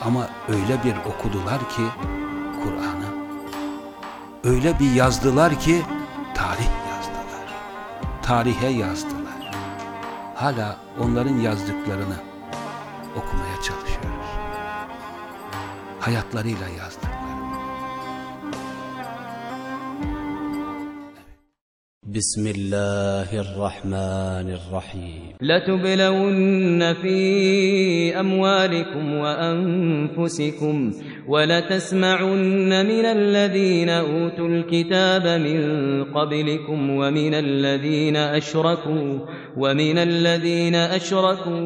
Ama öyle bir okudular ki Kur'an'ı. Öyle bir yazdılar ki tarih yazdılar. Tarihe yazdılar. Hala onların yazdıklarını okumaya çalışıyoruz. Hayatlarıyla yazdılar. بسم الله الرحمن الرحيم. لتبلون في أموالكم وأنفسكم ولتسمعن من الذين أوتوا الكتاب من قبلكم ومن الذين أشركوا ومن الذين أشركوا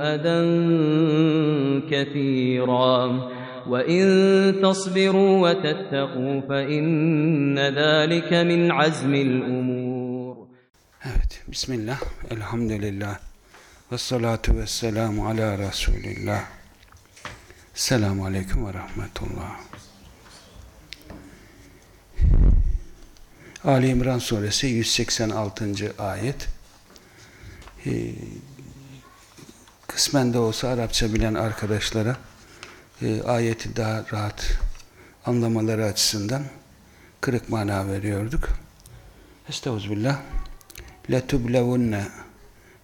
أذى كثيرا. وإن تصبروا وتتقوا فإن ذلك من عزم الأمور Evet, Bismillah, Elhamdülillah, ve salatu ve selamu ala Resulillah. Selamun Aleyküm ve Rahmetullah. Ali İmran Suresi 186. ayet. Ee, kısmen de olsa Arapça bilen arkadaşlara e, ayeti daha rahat anlamaları açısından kırık mana veriyorduk. Estağfirullah. لَتُبْلَوُنَّ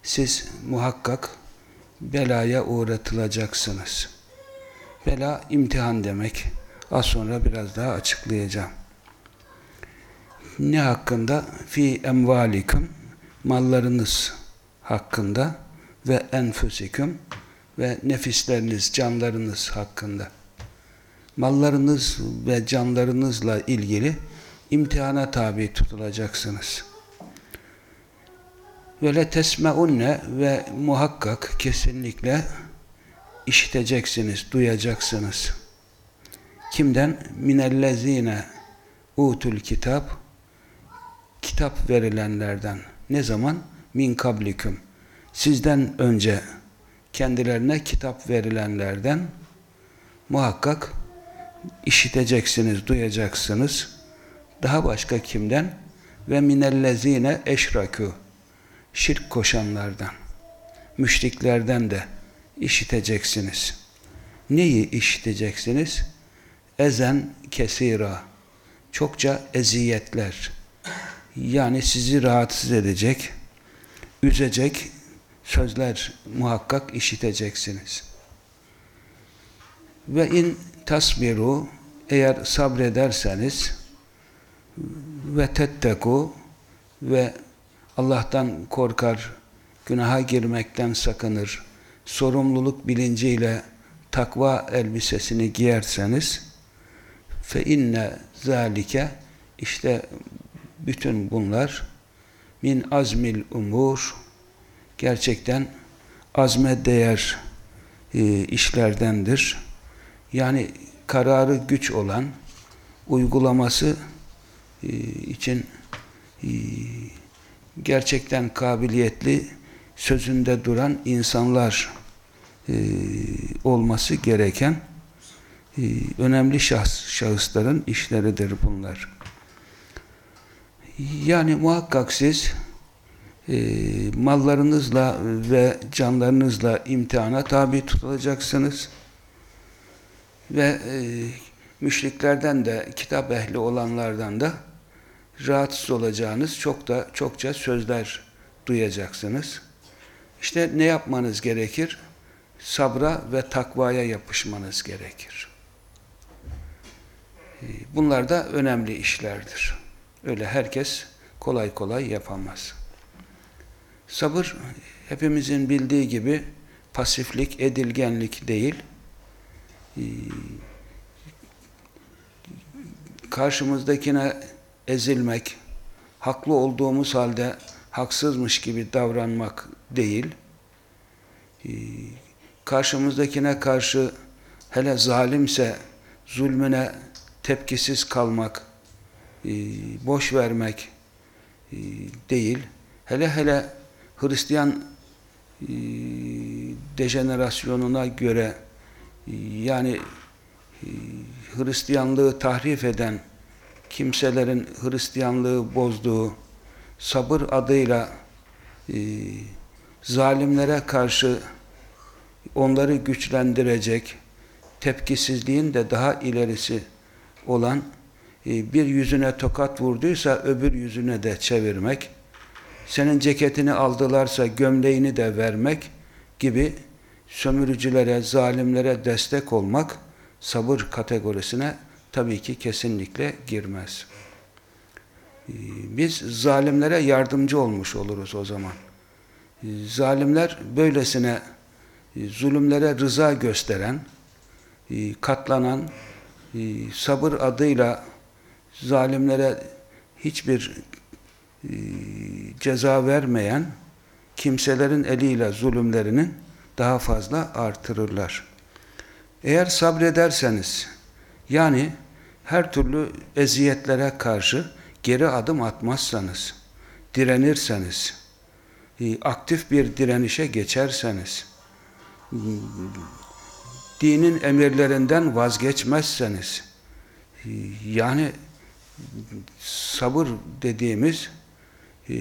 Siz muhakkak belaya uğratılacaksınız. Bela imtihan demek. Az sonra biraz daha açıklayacağım. Ne hakkında? Fi emvalikum mallarınız hakkında ve enfusikum ve nefisleriniz, canlarınız hakkında. Mallarınız ve canlarınızla ilgili imtihana tabi tutulacaksınız. Ve le tesmeunne ve muhakkak kesinlikle işiteceksiniz, duyacaksınız. Kimden? Minellezine utul kitap kitap verilenlerden. Ne zaman? Min kablikum. Sizden önce kendilerine kitap verilenlerden muhakkak işiteceksiniz, duyacaksınız. Daha başka kimden? Ve minellezine eşrakû şirk koşanlardan, müşriklerden de işiteceksiniz. Neyi işiteceksiniz? Ezen kesira, çokça eziyetler. Yani sizi rahatsız edecek, üzecek sözler muhakkak işiteceksiniz. Ve in tasbiru eğer sabrederseniz ve tetteku ve Allah'tan korkar, günaha girmekten sakınır, sorumluluk bilinciyle takva elbisesini giyerseniz fe inne zalike işte bütün bunlar min azmil umur gerçekten azme değer e, işlerdendir. Yani kararı güç olan uygulaması e, için e, gerçekten kabiliyetli, sözünde duran insanlar e, olması gereken e, önemli şahs, şahısların işleridir bunlar. Yani muhakkak siz e, mallarınızla ve canlarınızla imtihana tabi tutulacaksınız ve e, müşriklerden de kitap ehli olanlardan da rahatsız olacağınız çok da çokça sözler duyacaksınız. İşte ne yapmanız gerekir? Sabra ve takvaya yapışmanız gerekir. Ee, bunlar da önemli işlerdir. Öyle herkes kolay kolay yapamaz. Sabır hepimizin bildiği gibi pasiflik, edilgenlik değil. Ee, karşımızdakine ezilmek, haklı olduğumuz halde haksızmış gibi davranmak değil, ee, karşımızdakine karşı hele zalimse zulmüne tepkisiz kalmak, ee, boş vermek değil, hele hele Hristiyan dejenerasyonuna göre yani Hristiyanlığı tahrif eden kimselerin Hristiyanlığı bozduğu sabır adıyla e, zalimlere karşı onları güçlendirecek, tepkisizliğin de daha ilerisi olan e, bir yüzüne tokat vurduysa öbür yüzüne de çevirmek, senin ceketini aldılarsa gömleğini de vermek gibi sömürücülere, zalimlere destek olmak sabır kategorisine tabii ki kesinlikle girmez. Biz zalimlere yardımcı olmuş oluruz o zaman. Zalimler böylesine zulümlere rıza gösteren, katlanan, sabır adıyla zalimlere hiçbir ceza vermeyen kimselerin eliyle zulümlerinin daha fazla artırırlar. Eğer sabrederseniz, yani her türlü eziyetlere karşı geri adım atmazsanız, direnirseniz, e, aktif bir direnişe geçerseniz, dinin emirlerinden vazgeçmezseniz, e, yani sabır dediğimiz e,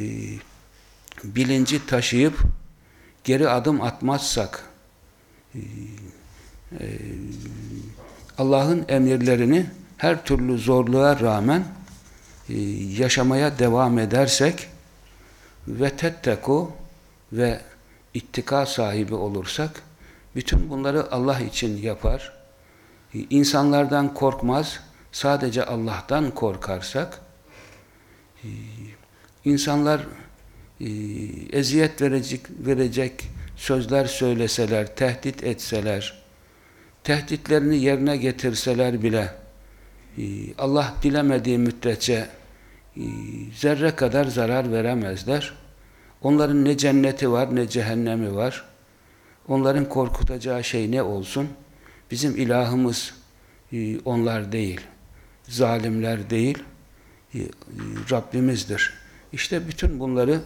bilinci taşıyıp geri adım atmazsak, e, e, Allah'ın emirlerini her türlü zorluğa rağmen e, yaşamaya devam edersek ve tetteku ve ittika sahibi olursak bütün bunları Allah için yapar. İnsanlardan korkmaz, sadece Allah'tan korkarsak insanlar e, eziyet verecek, verecek sözler söyleseler, tehdit etseler, tehditlerini yerine getirseler bile e, Allah dilemediği müddetçe e, zerre kadar zarar veremezler. Onların ne cenneti var ne cehennemi var. Onların korkutacağı şey ne olsun? Bizim ilahımız e, onlar değil. Zalimler değil. e, e, Rabbimizdir. İşte bütün bunları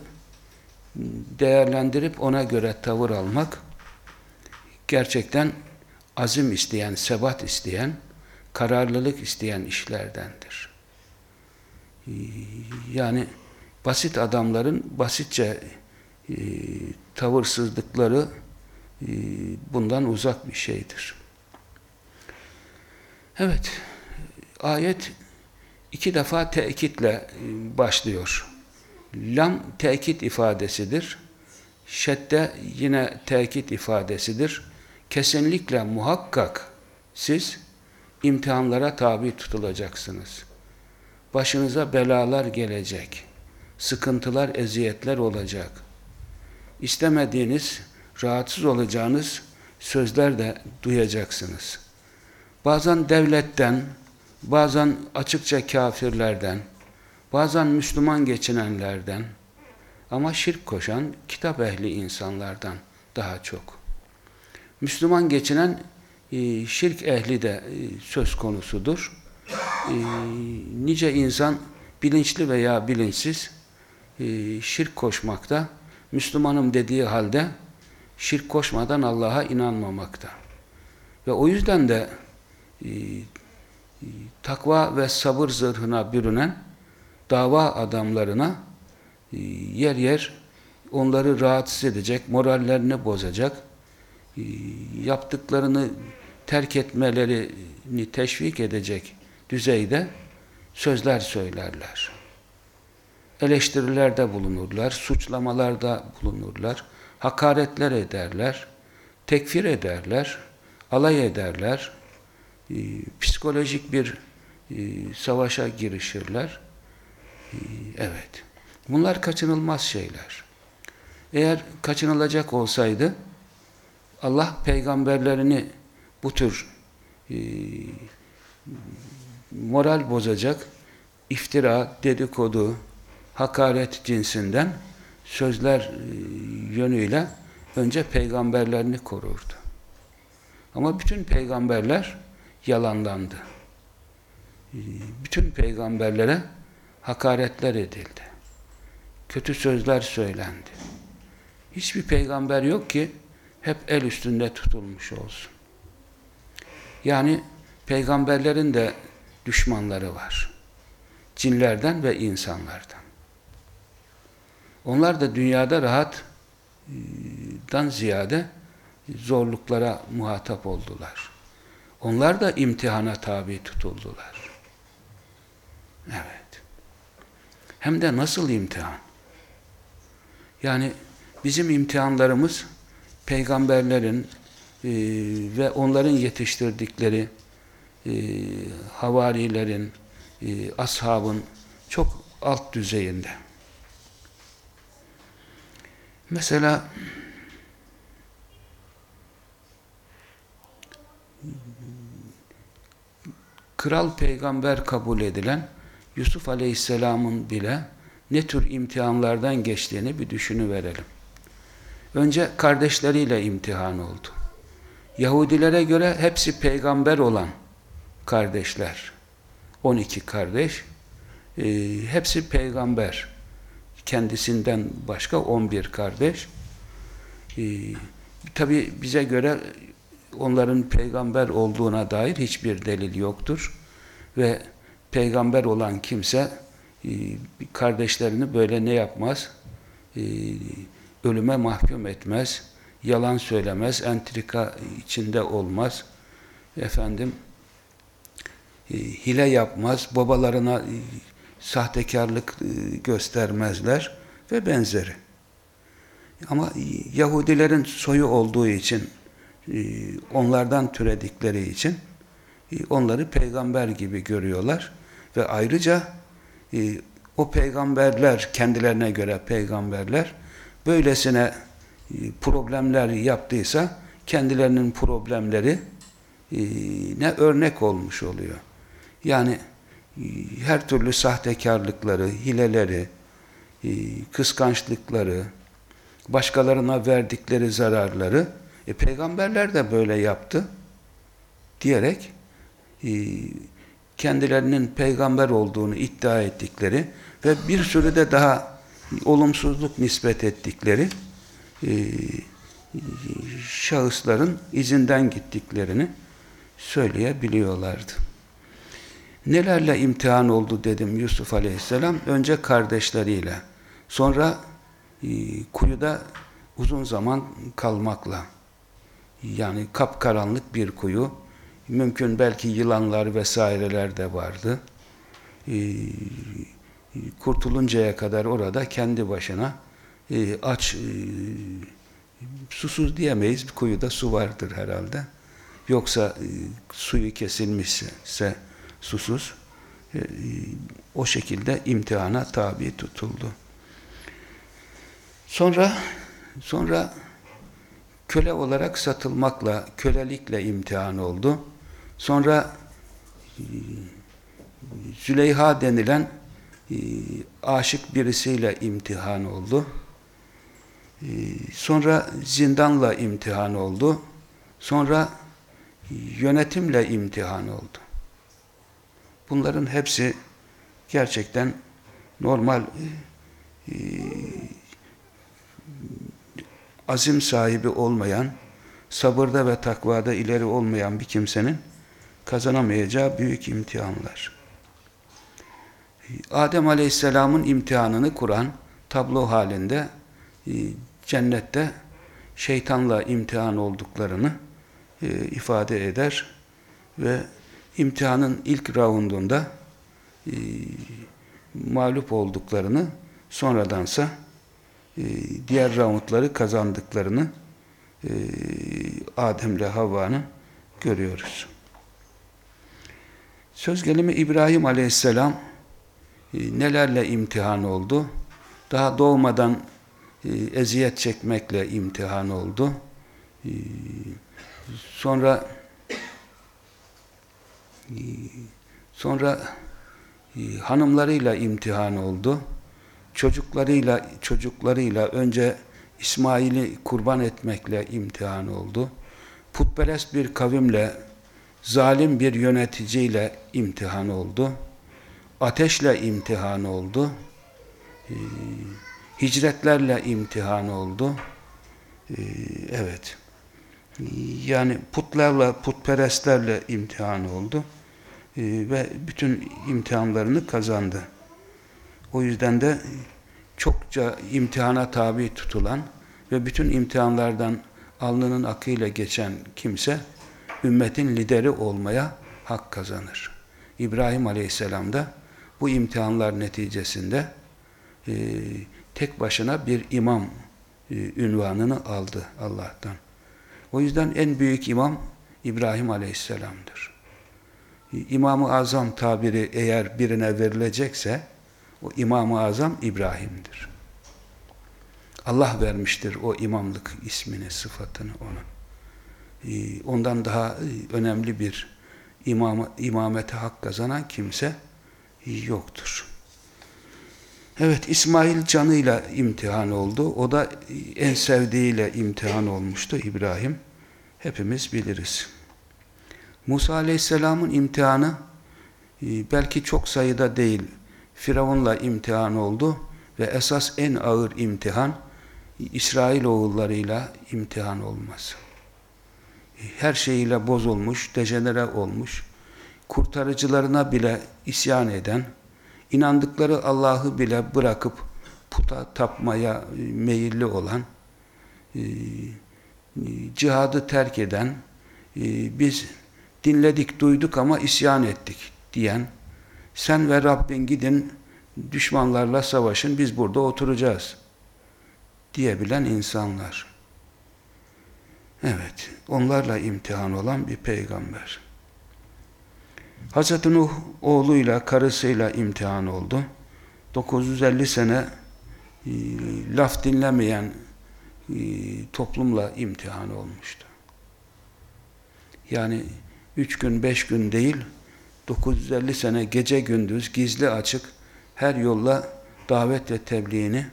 değerlendirip ona göre tavır almak gerçekten azim isteyen, sebat isteyen, kararlılık isteyen işlerdendir. Yani basit adamların basitçe e, tavırsızlıkları e, bundan uzak bir şeydir. Evet, ayet iki defa tekitle e, başlıyor. Lam tekit ifadesidir. Şedde yine tekit ifadesidir. Kesinlikle muhakkak siz imtihanlara tabi tutulacaksınız. Başınıza belalar gelecek. Sıkıntılar, eziyetler olacak. İstemediğiniz, rahatsız olacağınız sözler de duyacaksınız. Bazen devletten, bazen açıkça kafirlerden, bazen Müslüman geçinenlerden ama şirk koşan kitap ehli insanlardan daha çok. Müslüman geçinen e, şirk ehli de e, söz konusudur. E, nice insan bilinçli veya bilinçsiz şirk koşmakta, Müslümanım dediği halde şirk koşmadan Allah'a inanmamakta. Ve o yüzden de takva ve sabır zırhına bürünen dava adamlarına e, yer yer onları rahatsız edecek, morallerini bozacak, e, yaptıklarını terk etmelerini teşvik edecek düzeyde sözler söylerler. Eleştirilerde bulunurlar, suçlamalarda bulunurlar, hakaretler ederler, tekfir ederler, alay ederler, e, psikolojik bir savaşa girişirler. Evet. Bunlar kaçınılmaz şeyler. Eğer kaçınılacak olsaydı Allah peygamberlerini bu tür e, moral bozacak iftira, dedikodu, hakaret cinsinden sözler e, yönüyle önce peygamberlerini korurdu. Ama bütün peygamberler yalanlandı. E, bütün peygamberlere hakaretler edildi. Kötü sözler söylendi. Hiçbir peygamber yok ki hep el üstünde tutulmuş olsun. Yani peygamberlerin de düşmanları var. Cinlerden ve insanlardan. Onlar da dünyada rahattan ziyade zorluklara muhatap oldular. Onlar da imtihana tabi tutuldular. Evet. Hem de nasıl imtihan? Yani bizim imtihanlarımız peygamberlerin e, ve onların yetiştirdikleri e, havarilerin, e, ashabın çok alt düzeyinde. Mesela kral peygamber kabul edilen Yusuf Aleyhisselam'ın bile ne tür imtihanlardan geçtiğini bir düşünüverelim. Önce kardeşleriyle imtihan oldu. Yahudilere göre hepsi peygamber olan kardeşler. 12 kardeş. E, hepsi peygamber. Kendisinden başka 11 kardeş. E, Tabi bize göre onların peygamber olduğuna dair hiçbir delil yoktur. Ve peygamber olan kimse e, kardeşlerini böyle ne yapmaz? E, ölüme mahkum etmez, yalan söylemez, entrika içinde olmaz. Efendim, e, hile yapmaz, babalarına sahtekarlık göstermezler ve benzeri. Ama Yahudilerin soyu olduğu için, onlardan türedikleri için onları peygamber gibi görüyorlar ve ayrıca o peygamberler, kendilerine göre peygamberler, böylesine problemler yaptıysa kendilerinin problemleri ne örnek olmuş oluyor. Yani her türlü sahtekarlıkları, hileleri, kıskançlıkları, başkalarına verdikleri zararları e, peygamberler de böyle yaptı diyerek kendilerinin peygamber olduğunu iddia ettikleri ve bir sürü de daha olumsuzluk nispet ettikleri e, şahısların izinden gittiklerini söyleyebiliyorlardı. Nelerle imtihan oldu dedim Yusuf Aleyhisselam. Önce kardeşleriyle, sonra e, kuyuda uzun zaman kalmakla. Yani kapkaranlık bir kuyu, mümkün belki yılanlar vesaireler de vardı. E, kurtuluncaya kadar orada kendi başına e, aç, e, susuz diyemeyiz. Bir kuyuda su vardır herhalde. Yoksa e, suyu kesilmişse susuz. O şekilde imtihana tabi tutuldu. Sonra sonra köle olarak satılmakla, kölelikle imtihan oldu. Sonra e, Züleyha denilen e, aşık birisiyle imtihan oldu. E, sonra zindanla imtihan oldu. Sonra yönetimle imtihan oldu. Bunların hepsi gerçekten normal azim sahibi olmayan, sabırda ve takvada ileri olmayan bir kimsenin kazanamayacağı büyük imtihanlar. Adem Aleyhisselam'ın imtihanını kuran tablo halinde e, cennette şeytanla imtihan olduklarını e, ifade eder ve imtihanın ilk raundunda e, mağlup olduklarını sonradansa diğer raundları kazandıklarını Adem ile Havva'nın görüyoruz. Söz gelimi İbrahim Aleyhisselam nelerle imtihan oldu? Daha doğmadan eziyet çekmekle imtihan oldu. Sonra sonra hanımlarıyla imtihan oldu. Çocuklarıyla çocuklarıyla önce İsmail'i kurban etmekle imtihan oldu. Putperest bir kavimle, zalim bir yöneticiyle imtihan oldu. Ateşle imtihan oldu. Hicretlerle imtihan oldu. Evet. Yani putlarla, putperestlerle imtihan oldu. Ve bütün imtihanlarını kazandı. O yüzden de çokça imtihana tabi tutulan ve bütün imtihanlardan alnının akıyla geçen kimse ümmetin lideri olmaya hak kazanır. İbrahim Aleyhisselam da bu imtihanlar neticesinde e, tek başına bir imam e, ünvanını aldı Allah'tan. O yüzden en büyük imam İbrahim Aleyhisselam'dır. İmam-ı Azam tabiri eğer birine verilecekse o İmam-ı Azam İbrahim'dir. Allah vermiştir o imamlık ismini, sıfatını ona. Ee, Ondan daha e, önemli bir imam, imamete hak kazanan kimse yoktur. Evet, İsmail canıyla imtihan oldu. O da en sevdiğiyle imtihan olmuştu İbrahim. Hepimiz biliriz. Musa Aleyhisselam'ın imtihanı e, belki çok sayıda değil, Firavun'la imtihan oldu ve esas en ağır imtihan İsrail oğullarıyla imtihan olması. Her şeyiyle bozulmuş, dejenere olmuş, kurtarıcılarına bile isyan eden, inandıkları Allah'ı bile bırakıp puta tapmaya meyilli olan, e, cihadı terk eden, e, biz dinledik, duyduk ama isyan ettik diyen, sen ve Rabbin gidin düşmanlarla savaşın, biz burada oturacağız diyebilen insanlar. Evet, onlarla imtihan olan bir peygamber. Hz. Nuh oğluyla, karısıyla imtihan oldu. 950 sene e, laf dinlemeyen e, toplumla imtihan olmuştu. Yani üç gün, beş gün değil, 950 sene gece gündüz, gizli açık, her yolla davet ve tebliğini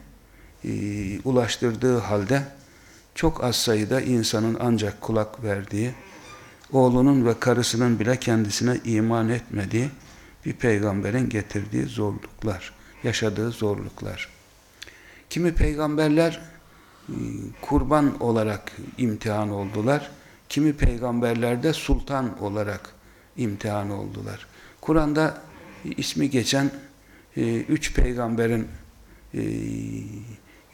e, ulaştırdığı halde çok az sayıda insanın ancak kulak verdiği, oğlunun ve karısının bile kendisine iman etmediği bir peygamberin getirdiği zorluklar, yaşadığı zorluklar. Kimi peygamberler e, kurban olarak imtihan oldular, kimi peygamberler de sultan olarak imtihan oldular. Kur'an'da ismi geçen e, üç peygamberin e,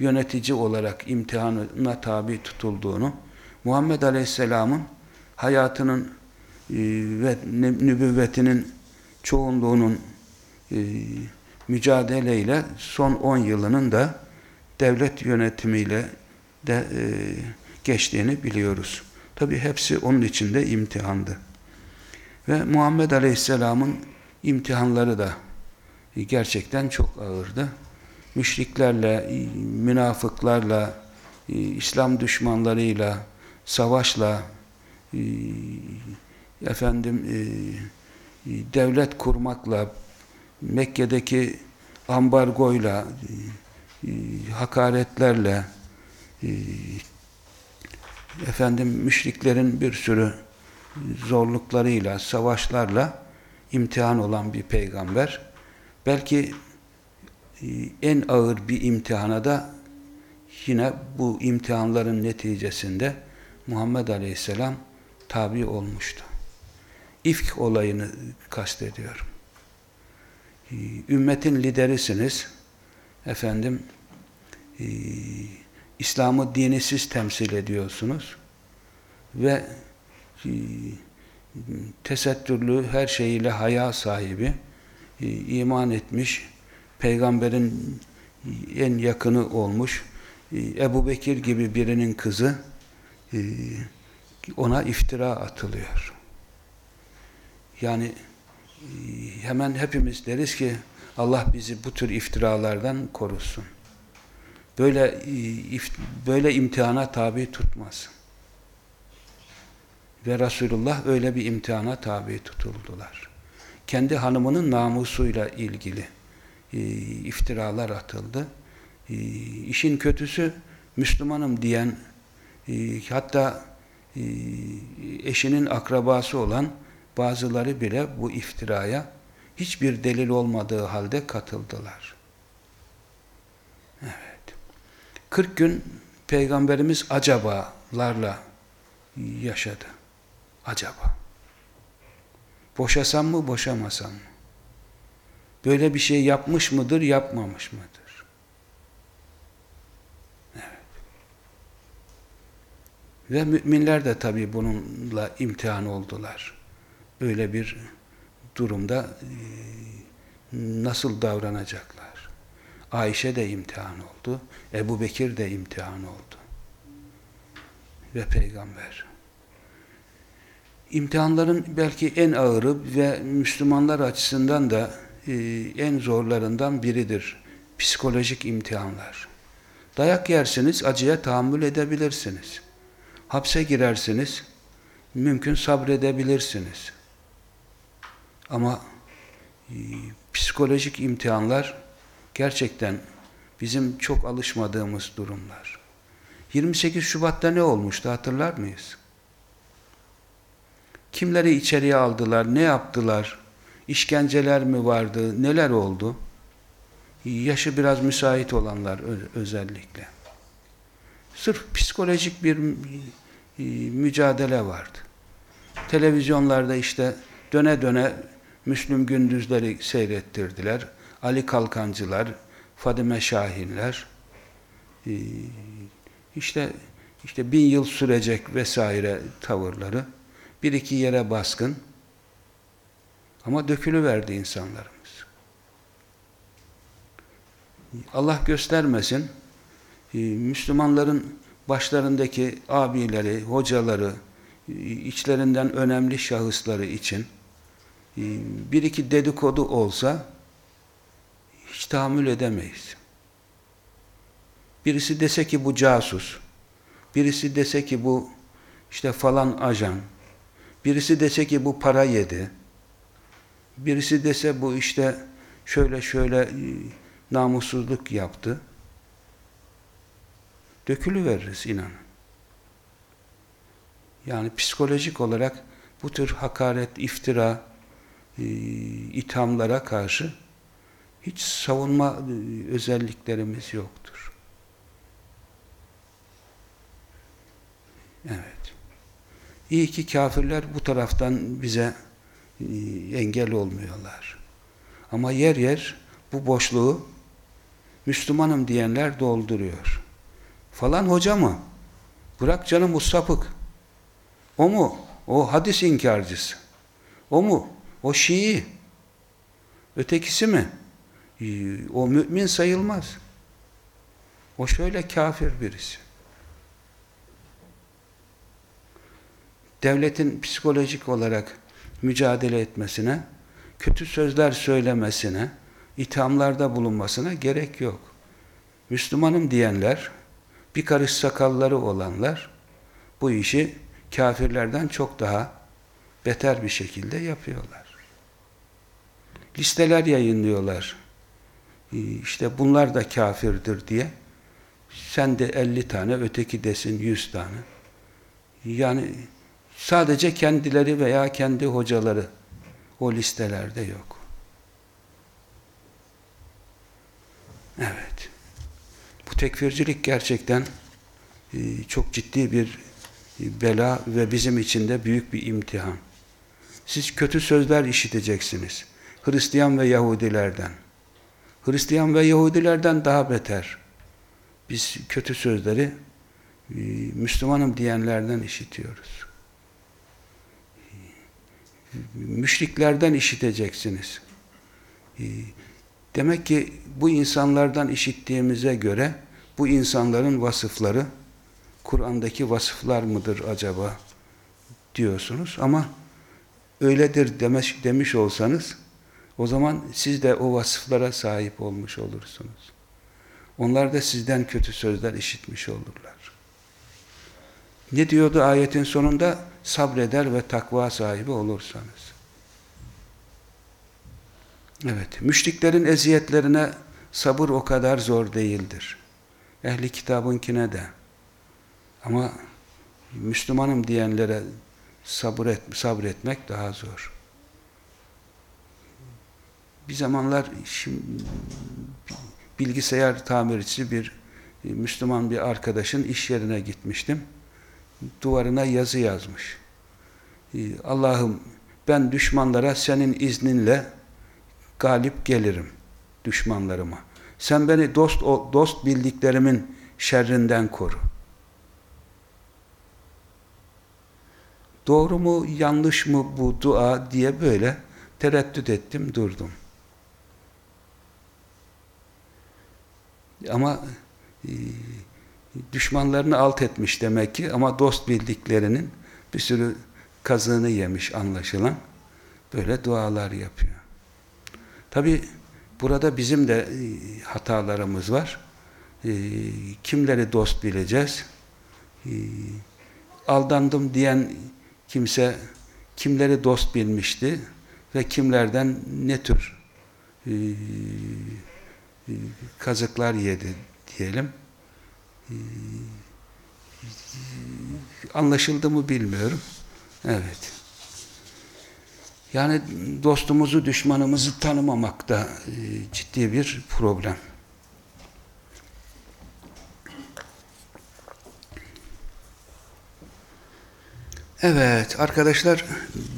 yönetici olarak imtihanına tabi tutulduğunu, Muhammed Aleyhisselam'ın hayatının e, ve nübüvvetinin çoğunluğunun e, mücadeleyle son 10 yılının da devlet yönetimiyle de e, geçtiğini biliyoruz. Tabi hepsi onun içinde imtihandı. Ve Muhammed Aleyhisselam'ın imtihanları da gerçekten çok ağırdı. Müşriklerle, münafıklarla, İslam düşmanlarıyla, savaşla, efendim devlet kurmakla, Mekke'deki ambargoyla, hakaretlerle, efendim müşriklerin bir sürü zorluklarıyla, savaşlarla imtihan olan bir peygamber. Belki e, en ağır bir imtihana da yine bu imtihanların neticesinde Muhammed Aleyhisselam tabi olmuştu. İfk olayını kastediyorum. E, ümmetin liderisiniz. Efendim e, İslam'ı dini siz temsil ediyorsunuz ve tesettürlü her şeyiyle haya sahibi iman etmiş peygamberin en yakını olmuş Ebu Bekir gibi birinin kızı ona iftira atılıyor. Yani hemen hepimiz deriz ki Allah bizi bu tür iftiralardan korusun. Böyle böyle imtihana tabi tutmasın. Ve Resulullah öyle bir imtihana tabi tutuldular. Kendi hanımının namusuyla ilgili e, iftiralar atıldı. E, işin kötüsü Müslümanım diyen e, hatta e, eşinin akrabası olan bazıları bile bu iftiraya hiçbir delil olmadığı halde katıldılar. Evet. 40 gün Peygamberimiz acabalarla yaşadı. Acaba. Boşasam mı, boşamasam mı? Böyle bir şey yapmış mıdır, yapmamış mıdır? Evet. Ve müminler de tabii bununla imtihan oldular. Öyle bir durumda e, nasıl davranacaklar? Ayşe de imtihan oldu. Ebu Bekir de imtihan oldu. Ve peygamber. İmtihanların belki en ağırı ve Müslümanlar açısından da en zorlarından biridir. Psikolojik imtihanlar. Dayak yersiniz, acıya tahammül edebilirsiniz. Hapse girersiniz, mümkün sabredebilirsiniz. Ama e, psikolojik imtihanlar gerçekten bizim çok alışmadığımız durumlar. 28 Şubat'ta ne olmuştu hatırlar mıyız? Kimleri içeriye aldılar, ne yaptılar, işkenceler mi vardı, neler oldu? Yaşı biraz müsait olanlar özellikle. Sırf psikolojik bir e, mücadele vardı. Televizyonlarda işte döne döne Müslüm Gündüzleri seyrettirdiler. Ali Kalkancılar, Fadime Şahinler, e, işte işte bin yıl sürecek vesaire tavırları, bir iki yere baskın ama dökülüverdi insanlarımız. Allah göstermesin, e, Müslümanların başlarındaki abileri, hocaları, e, içlerinden önemli şahısları için bir iki dedikodu olsa hiç tahammül edemeyiz. Birisi dese ki bu casus, birisi dese ki bu işte falan ajan, birisi dese ki bu para yedi, birisi dese bu işte şöyle şöyle namussuzluk yaptı. Dökülüveririz inanın. Yani psikolojik olarak bu tür hakaret, iftira, e, ithamlara karşı hiç savunma e, özelliklerimiz yoktur. Evet. İyi ki kafirler bu taraftan bize e, engel olmuyorlar. Ama yer yer bu boşluğu Müslümanım diyenler dolduruyor. Falan hoca mı? Bırak canım o sapık. O mu? O hadis inkarcısı. O mu? O Şii. Ötekisi mi? Ee, o mümin sayılmaz. O şöyle kafir birisi. Devletin psikolojik olarak mücadele etmesine, kötü sözler söylemesine, ithamlarda bulunmasına gerek yok. Müslümanım diyenler, bir karış sakalları olanlar, bu işi kafirlerden çok daha beter bir şekilde yapıyorlar. Listeler yayınlıyorlar. Ee, işte bunlar da kafirdir diye. Sen de 50 tane, öteki desin 100 tane. Yani sadece kendileri veya kendi hocaları o listelerde yok. Evet. Bu tekfircilik gerçekten e, çok ciddi bir bela ve bizim için de büyük bir imtihan. Siz kötü sözler işiteceksiniz. Hristiyan ve Yahudilerden. Hristiyan ve Yahudilerden daha beter. Biz kötü sözleri e, Müslümanım diyenlerden işitiyoruz. Müşriklerden işiteceksiniz. E, demek ki bu insanlardan işittiğimize göre bu insanların vasıfları Kur'an'daki vasıflar mıdır acaba diyorsunuz ama öyledir demiş, demiş olsanız o zaman siz de o vasıflara sahip olmuş olursunuz. Onlar da sizden kötü sözler işitmiş olurlar. Ne diyordu ayetin sonunda? Sabreder ve takva sahibi olursanız. Evet, müşriklerin eziyetlerine sabır o kadar zor değildir. Ehli kitabınkine de. Ama Müslümanım diyenlere sabır et, sabretmek daha zor. Bir zamanlar şimdi, bilgisayar tamircisi bir Müslüman bir arkadaşın iş yerine gitmiştim. Duvarına yazı yazmış. Allah'ım ben düşmanlara senin izninle galip gelirim düşmanlarıma. Sen beni dost dost bildiklerimin şerrinden koru. Doğru mu, yanlış mı bu dua diye böyle tereddüt ettim, durdum. Ama e, düşmanlarını alt etmiş demek ki ama dost bildiklerinin bir sürü kazığını yemiş anlaşılan. Böyle dualar yapıyor. Tabi burada bizim de e, hatalarımız var. E, kimleri dost bileceğiz? E, aldandım diyen kimse kimleri dost bilmişti ve kimlerden ne tür kazıklar yedi diyelim. Anlaşıldı mı bilmiyorum. Evet. Yani dostumuzu, düşmanımızı tanımamak da e, ciddi bir problem. Evet arkadaşlar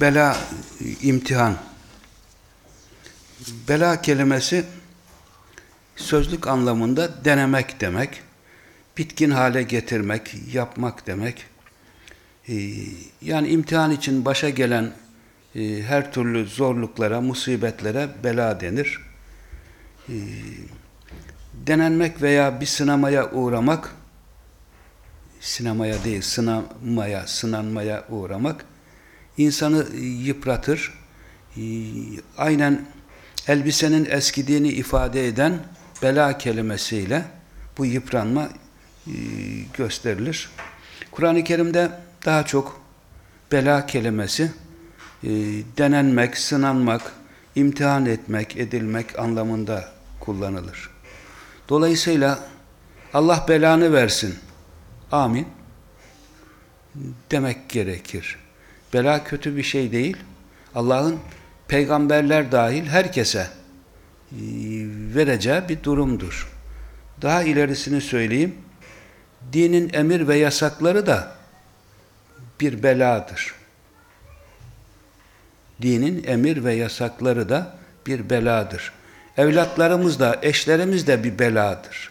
bela imtihan. Bela kelimesi sözlük anlamında denemek demek. Bitkin hale getirmek, yapmak demek. Ee, yani imtihan için başa gelen e, her türlü zorluklara, musibetlere bela denir. Ee, denenmek veya bir sınamaya uğramak sinemaya değil, sınamaya, sınanmaya uğramak insanı yıpratır. Ee, aynen elbisenin eskidiğini ifade eden bela kelimesiyle bu yıpranma gösterilir. Kur'an-ı Kerim'de daha çok bela kelimesi e, denenmek, sınanmak, imtihan etmek, edilmek anlamında kullanılır. Dolayısıyla Allah belanı versin. Amin. Demek gerekir. Bela kötü bir şey değil. Allah'ın peygamberler dahil herkese e, vereceği bir durumdur. Daha ilerisini söyleyeyim. Dinin emir ve yasakları da bir beladır. Dinin emir ve yasakları da bir beladır. Evlatlarımız da, eşlerimiz de bir beladır.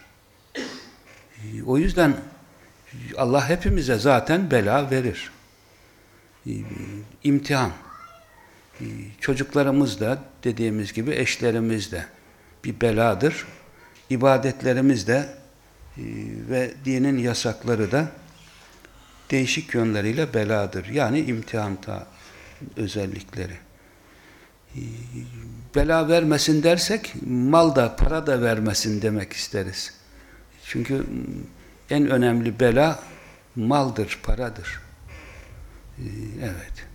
O yüzden Allah hepimize zaten bela verir. İmtihan. Çocuklarımız da dediğimiz gibi eşlerimiz de bir beladır. İbadetlerimiz de ve dinin yasakları da değişik yönleriyle beladır. Yani imtihan ta özellikleri. Bela vermesin dersek mal da para da vermesin demek isteriz. Çünkü en önemli bela maldır, paradır. Evet.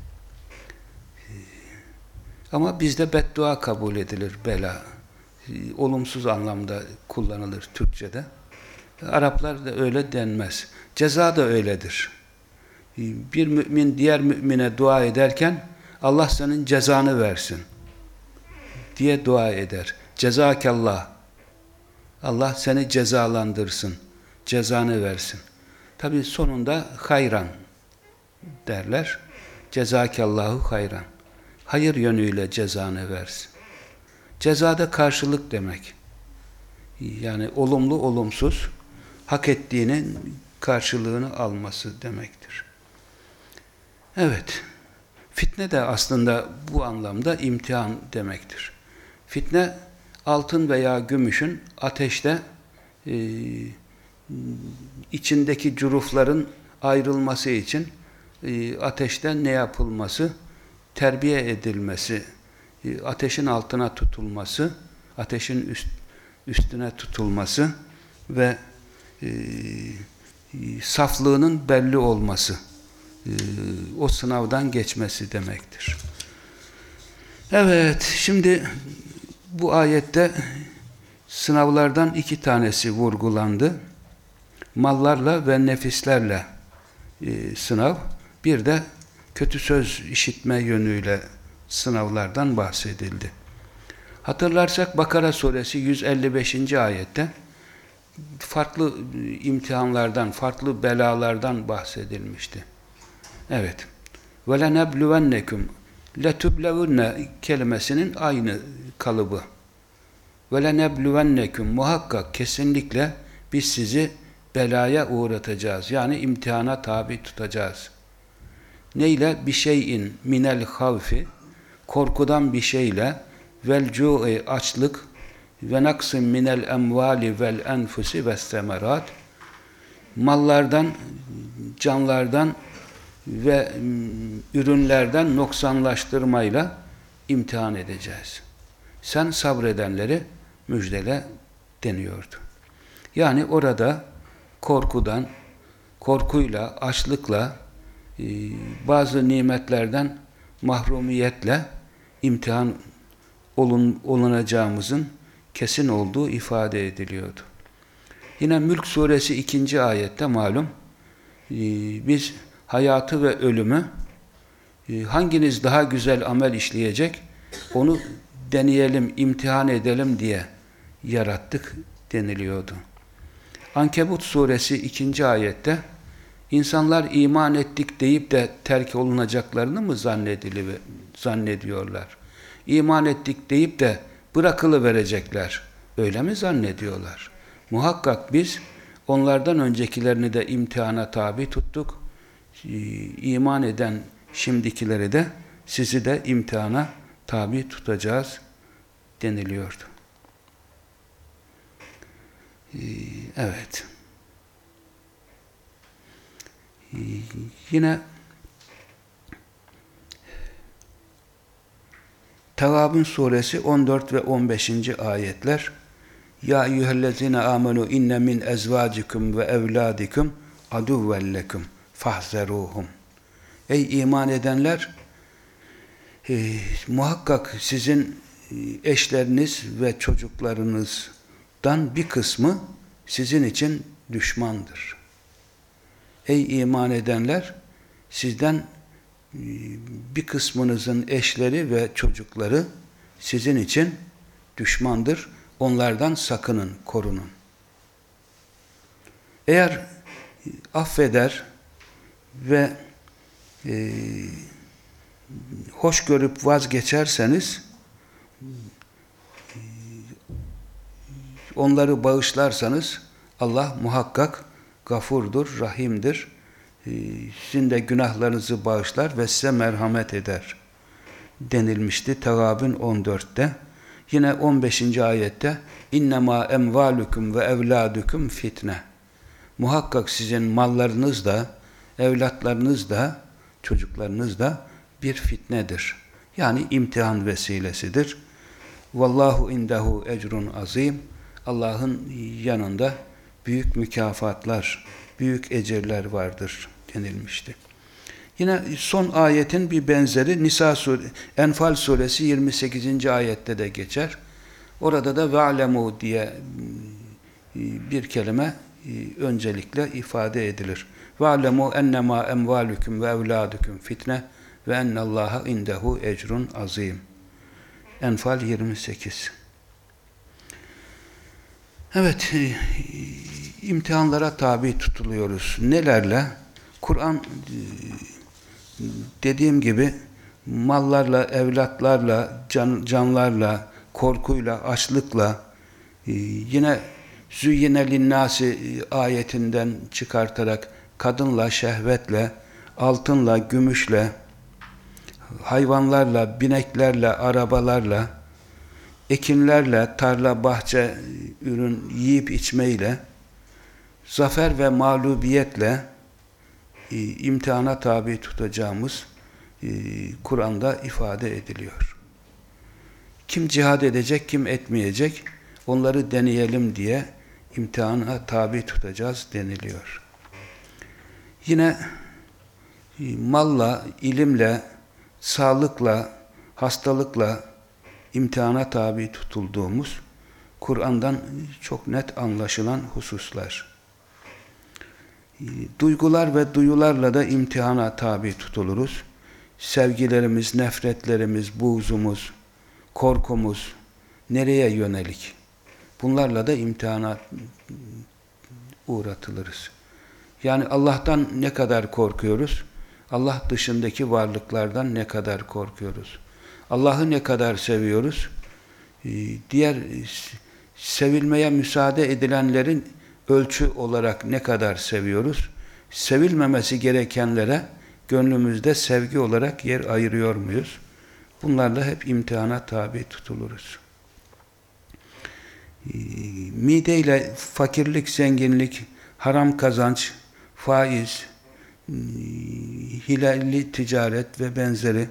Ama bizde beddua kabul edilir bela. Olumsuz anlamda kullanılır Türkçe'de. Araplar da öyle denmez. Ceza da öyledir. Bir mümin diğer mümine dua ederken Allah senin cezanı versin diye dua eder. Cezakallah. Allah seni cezalandırsın. Cezanı versin. Tabi sonunda hayran derler. Cezakallahu hayran. Hayır yönüyle cezanı versin. Cezada karşılık demek. Yani olumlu olumsuz hak ettiğinin karşılığını alması demektir. Evet. Fitne de aslında bu anlamda imtihan demektir. Fitne altın veya gümüşün ateşte e, içindeki cürufların ayrılması için e, ateşten ne yapılması? Terbiye edilmesi, e, ateşin altına tutulması, ateşin üst, üstüne tutulması ve e, saflığının belli olması, e, o sınavdan geçmesi demektir. Evet, şimdi bu ayette sınavlardan iki tanesi vurgulandı. Mallarla ve nefislerle e, sınav. Bir de kötü söz işitme yönüyle sınavlardan bahsedildi. Hatırlarsak Bakara suresi 155. ayette farklı e, imtihanlardan, farklı belalardan bahsedilmişti. Evet. Ve lenebluvennekum letüblevunne kelimesinin aynı kalıbı. Ve lenebluvennekum muhakkak kesinlikle biz sizi belaya uğratacağız. Yani imtihana tabi tutacağız. Neyle? Bir şeyin minel havfi korkudan bir şeyle vel cu'i açlık ve naksin minel emvali vel enfusi ve semerat mallardan, canlardan ve mm, ürünlerden noksanlaştırmayla imtihan edeceğiz. Sen sabredenleri müjdele deniyordu. Yani orada korkudan, korkuyla, açlıkla, e, bazı nimetlerden mahrumiyetle imtihan olun, olunacağımızın kesin olduğu ifade ediliyordu. Yine Mülk suresi 2. ayette malum e, biz hayatı ve ölümü e, hanginiz daha güzel amel işleyecek onu deneyelim, imtihan edelim diye yarattık deniliyordu. Ankebut suresi 2. ayette insanlar iman ettik deyip de terk olunacaklarını mı zannedili zannediyorlar? İman ettik deyip de bırakılı verecekler. Öyle mi zannediyorlar? Muhakkak biz onlardan öncekilerini de imtihana tabi tuttuk. İman eden şimdikileri de sizi de imtihana tabi tutacağız deniliyordu. Evet. Yine Tevabun suresi 14 ve 15. ayetler Ya eyyühellezine amenu inne min ezvacikum ve evladikum aduvvellekum fahzeruhum Ey iman edenler e, muhakkak sizin e, eşleriniz ve çocuklarınızdan bir kısmı sizin için düşmandır. Ey iman edenler sizden bir kısmınızın eşleri ve çocukları sizin için düşmandır. Onlardan sakının, korunun. Eğer affeder ve e, hoş görüp vazgeçerseniz onları bağışlarsanız Allah muhakkak gafurdur, rahimdir. Ee, sizin de günahlarınızı bağışlar ve size merhamet eder denilmişti Tegabün 14'te. Yine 15. ayette innema emvalukum ve evladukum fitne. Muhakkak sizin mallarınız da, evlatlarınız da, çocuklarınız da bir fitnedir. Yani imtihan vesilesidir. Vallahu indehu ecrun azim. Allah'ın yanında büyük mükafatlar, büyük ecirler vardır denilmişti. Yine son ayetin bir benzeri Nisa sure, Enfal suresi 28. ayette de geçer. Orada da ve'lemu diye e, bir kelime e, öncelikle ifade edilir. Ve'lemu ennema emvalukum ve evladukum fitne ve ennallaha indehu ecrun azim. Enfal 28. Evet, e, imtihanlara tabi tutuluyoruz. Nelerle? Kur'an e, dediğim gibi mallarla, evlatlarla, can, canlarla, korkuyla, açlıkla e, yine züyyine linnâsi ayetinden çıkartarak kadınla, şehvetle, altınla, gümüşle, hayvanlarla, bineklerle, arabalarla, ekinlerle, tarla, bahçe, ürün yiyip içmeyle, zafer ve mağlubiyetle e, imtihana tabi tutacağımız e, Kur'an'da ifade ediliyor. Kim cihad edecek, kim etmeyecek, onları deneyelim diye imtihana tabi tutacağız deniliyor. Yine e, malla, ilimle, sağlıkla, hastalıkla imtihana tabi tutulduğumuz Kur'an'dan çok net anlaşılan hususlar. Duygular ve duyularla da imtihana tabi tutuluruz. Sevgilerimiz, nefretlerimiz, buğzumuz, korkumuz nereye yönelik? Bunlarla da imtihana uğratılırız. Yani Allah'tan ne kadar korkuyoruz? Allah dışındaki varlıklardan ne kadar korkuyoruz? Allah'ı ne kadar seviyoruz? Ee, diğer sevilmeye müsaade edilenlerin ölçü olarak ne kadar seviyoruz? Sevilmemesi gerekenlere gönlümüzde sevgi olarak yer ayırıyor muyuz? Bunlarla hep imtihana tabi tutuluruz. Ee, Mideyle fakirlik, zenginlik, haram kazanç, faiz, e, hilalli ticaret ve benzeri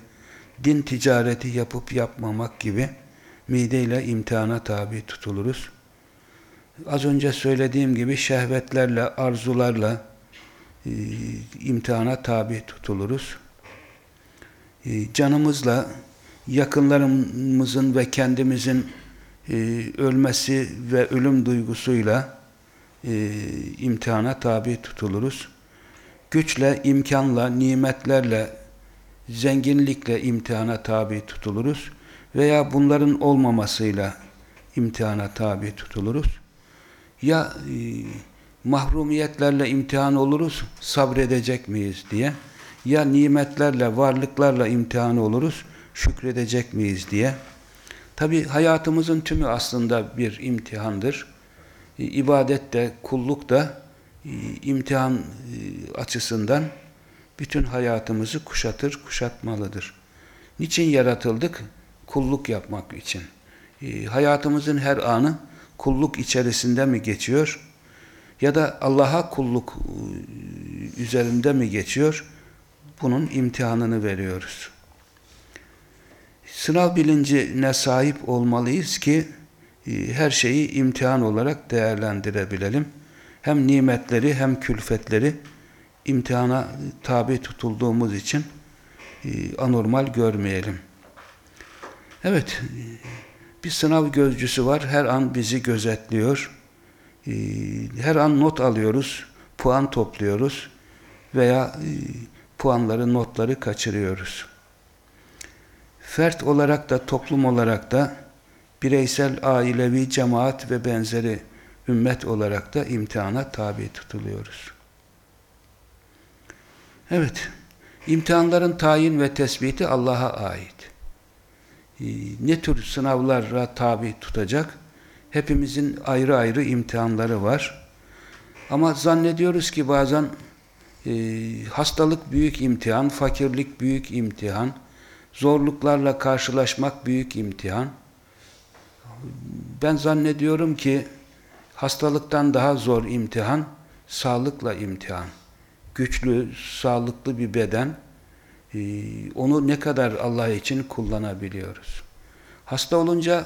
din ticareti yapıp yapmamak gibi mideyle imtihana tabi tutuluruz. Az önce söylediğim gibi şehvetlerle, arzularla e, imtihana tabi tutuluruz. E, canımızla, yakınlarımızın ve kendimizin e, ölmesi ve ölüm duygusuyla e, imtihana tabi tutuluruz. Güçle, imkanla, nimetlerle, zenginlikle imtihana tabi tutuluruz veya bunların olmamasıyla imtihana tabi tutuluruz. Ya e, mahrumiyetlerle imtihan oluruz, sabredecek miyiz diye. Ya nimetlerle, varlıklarla imtihan oluruz, şükredecek miyiz diye. Tabi hayatımızın tümü aslında bir imtihandır. E, İbadet de, kulluk da e, imtihan e, açısından bütün hayatımızı kuşatır, kuşatmalıdır. Niçin yaratıldık? Kulluk yapmak için. Hayatımızın her anı kulluk içerisinde mi geçiyor? Ya da Allah'a kulluk e, üzerinde mi geçiyor? Bunun imtihanını veriyoruz. Sınav bilincine sahip olmalıyız ki e, her şeyi imtihan olarak değerlendirebilelim. Hem nimetleri hem külfetleri imtihana tabi tutulduğumuz için e, anormal görmeyelim. Evet, bir sınav gözcüsü var. Her an bizi gözetliyor. E, her an not alıyoruz, puan topluyoruz veya puanları, notları kaçırıyoruz. Fert olarak da, toplum olarak da, bireysel, ailevi, cemaat ve benzeri ümmet olarak da imtihana tabi tutuluyoruz. Evet, imtihanların tayin ve tespiti Allah'a ait. Ee, ne tür sınavlara tabi tutacak? Hepimizin ayrı ayrı imtihanları var. Ama zannediyoruz ki bazen e, hastalık büyük imtihan, fakirlik büyük imtihan, zorluklarla karşılaşmak büyük imtihan. Ben zannediyorum ki hastalıktan daha zor imtihan, sağlıkla imtihan güçlü, sağlıklı bir beden, onu ne kadar Allah için kullanabiliyoruz. Hasta olunca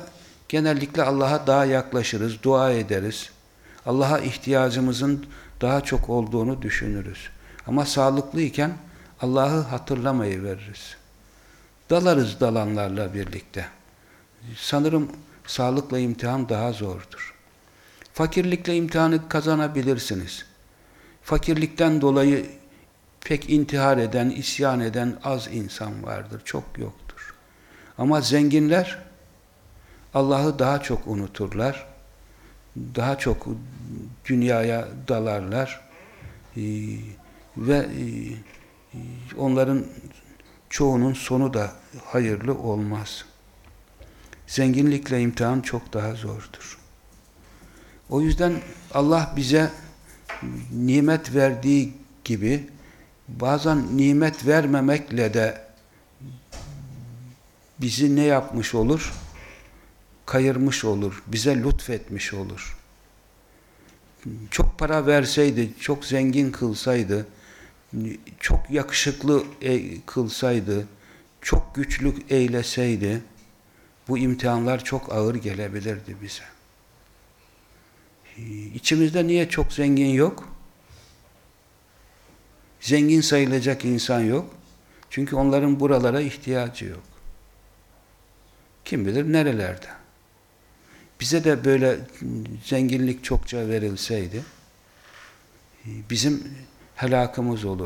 genellikle Allah'a daha yaklaşırız, dua ederiz. Allah'a ihtiyacımızın daha çok olduğunu düşünürüz. Ama sağlıklıyken Allah'ı hatırlamayı veririz. Dalarız dalanlarla birlikte. Sanırım sağlıkla imtihan daha zordur. Fakirlikle imtihanı kazanabilirsiniz. Fakirlikten dolayı pek intihar eden, isyan eden az insan vardır, çok yoktur. Ama zenginler Allah'ı daha çok unuturlar, daha çok dünyaya dalarlar ee, ve e, onların çoğunun sonu da hayırlı olmaz. Zenginlikle imtihan çok daha zordur. O yüzden Allah bize nimet verdiği gibi bazen nimet vermemekle de bizi ne yapmış olur? Kayırmış olur, bize lütfetmiş olur. Çok para verseydi, çok zengin kılsaydı, çok yakışıklı e, kılsaydı, çok güçlü eyleseydi, bu imtihanlar çok ağır gelebilirdi bize. İçimizde niye çok zengin yok? Zengin sayılacak insan yok. Çünkü onların buralara ihtiyacı yok. Kim bilir nerelerde. Bize de böyle zenginlik çokça verilseydi bizim helakımız olur.